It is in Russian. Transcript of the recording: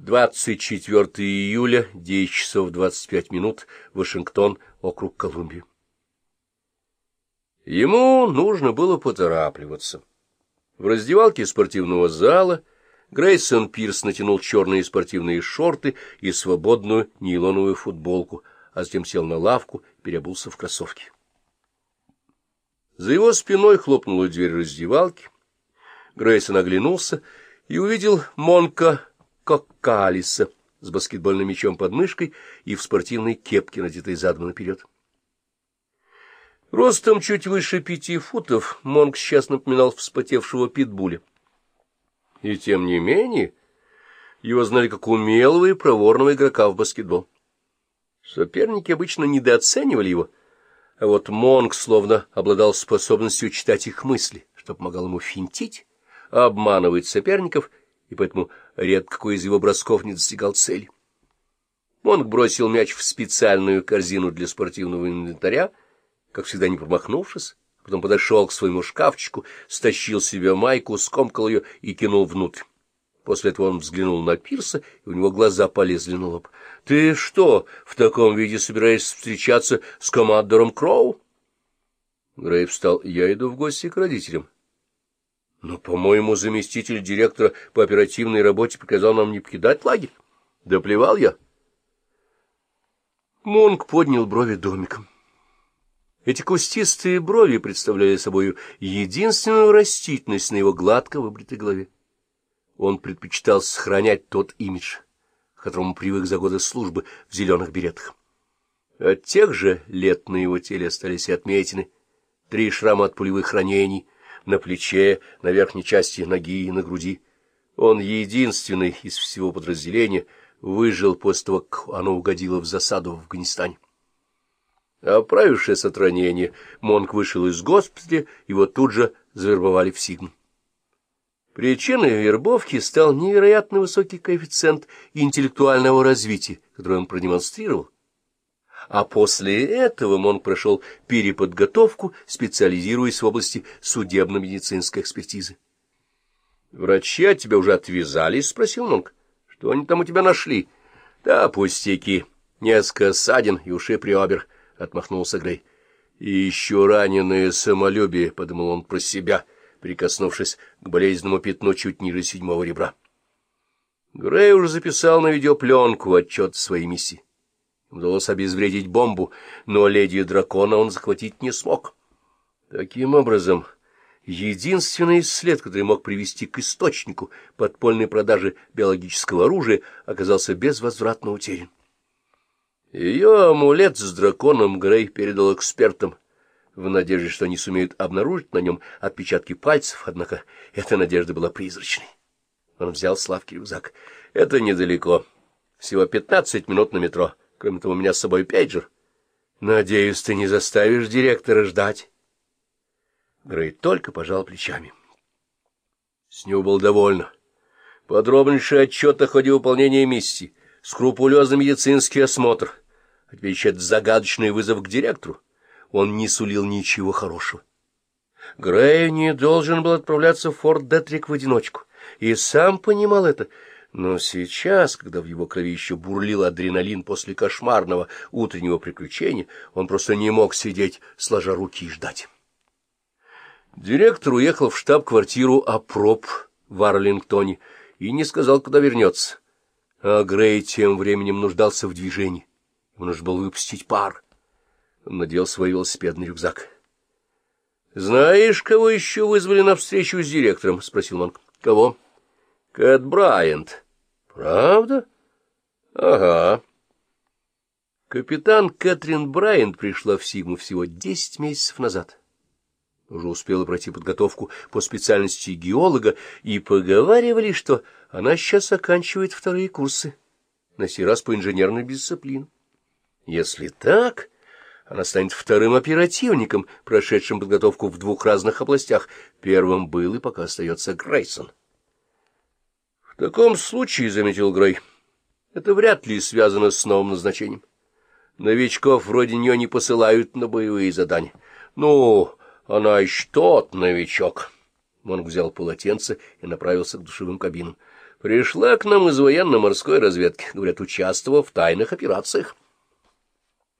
24 июля, 10 часов 25 минут, Вашингтон, округ Колумбия. Ему нужно было поторапливаться. В раздевалке спортивного зала Грейсон Пирс натянул черные спортивные шорты и свободную нейлоновую футболку, а затем сел на лавку переобулся в кроссовки. За его спиной хлопнула дверь раздевалки. Грейсон оглянулся и увидел Монка Коккалиса с баскетбольным мячом под мышкой и в спортивной кепке, надетой задом наперед. Ростом чуть выше пяти футов Монк сейчас напоминал вспотевшего питбуля. И тем не менее его знали как умелого и проворного игрока в баскетбол. Соперники обычно недооценивали его, а вот Монк словно обладал способностью читать их мысли, что помогало ему финтить, обманывать соперников и поэтому редко какой из его бросков не достигал цели. Монг бросил мяч в специальную корзину для спортивного инвентаря, как всегда не промахнувшись, потом подошел к своему шкафчику, стащил себе майку, скомкал ее и кинул внутрь. После этого он взглянул на Пирса, и у него глаза полезли на лоб. — Ты что, в таком виде собираешься встречаться с командором Кроу? Грей встал. — Я иду в гости к родителям. Но, по-моему, заместитель директора по оперативной работе приказал нам не покидать лагерь. Да плевал я. Монг поднял брови домиком. Эти кустистые брови представляли собой единственную растительность на его гладко выбритой голове. Он предпочитал сохранять тот имидж, к которому привык за годы службы в зеленых беретах. От тех же лет на его теле остались и отметины, три шрама от пулевых ранений — на плече, на верхней части ноги и на груди. Он единственный из всего подразделения выжил после того, как оно угодило в засаду в Афганистане. Оправившись от ранения, Монк вышел из госпиталя, его тут же завербовали в Сигм. Причиной вербовки стал невероятно высокий коэффициент интеллектуального развития, который он продемонстрировал, а после этого Монк прошел переподготовку, специализируясь в области судебно-медицинской экспертизы. — Врачи от тебя уже отвязались? — спросил Монк. — Что они там у тебя нашли? — Да, пустяки. Несколько ссадин и уши приобер, — отмахнулся Грей. — И еще раненое самолюбие, — подумал он про себя, прикоснувшись к болезненному пятну чуть ниже седьмого ребра. Грей уже записал на видеопленку отчет своей миссии. Удалось обезвредить бомбу, но леди дракона он захватить не смог. Таким образом, единственный след, который мог привести к источнику подпольной продажи биологического оружия, оказался безвозвратно утерян. Ее амулет с драконом Грей передал экспертам, в надежде, что они сумеют обнаружить на нем отпечатки пальцев, однако эта надежда была призрачной. Он взял Славки рюкзак. — Это недалеко. Всего пятнадцать минут на метро. Кроме того, у меня с собой пейджер. Надеюсь, ты не заставишь директора ждать. Грей только пожал плечами. С него был довольно. Подробнейший отчет о ходе выполнения миссии, скрупулезный медицинский осмотр, а загадочный вызов к директору. Он не сулил ничего хорошего. Грей не должен был отправляться в Форт Детрик в одиночку, и сам понимал это — но сейчас, когда в его крови еще бурлил адреналин после кошмарного утреннего приключения, он просто не мог сидеть, сложа руки и ждать. Директор уехал в штаб-квартиру Апроб в Арлингтоне и не сказал, когда вернется. А Грей тем временем нуждался в движении. Ему нужно было выпустить пар. Он надел свой велосипедный рюкзак. — Знаешь, кого еще вызвали на встречу с директором? — спросил Монк. — Кого? — Кэт Брайант. Правда? Ага. Капитан Кэтрин Брайант пришла в Сигму всего десять месяцев назад. Уже успела пройти подготовку по специальности геолога, и поговаривали, что она сейчас оканчивает вторые курсы, на сей раз по инженерной дисциплине. Если так, она станет вторым оперативником, прошедшим подготовку в двух разных областях. Первым был и пока остается Грейсон. В таком случае, — заметил Грей, — это вряд ли связано с новым назначением. Новичков вроде нее не посылают на боевые задания. Ну, она еще тот новичок. Монг взял полотенце и направился к душевым кабинам. Пришла к нам из военно-морской разведки, говорят, участвовав в тайных операциях.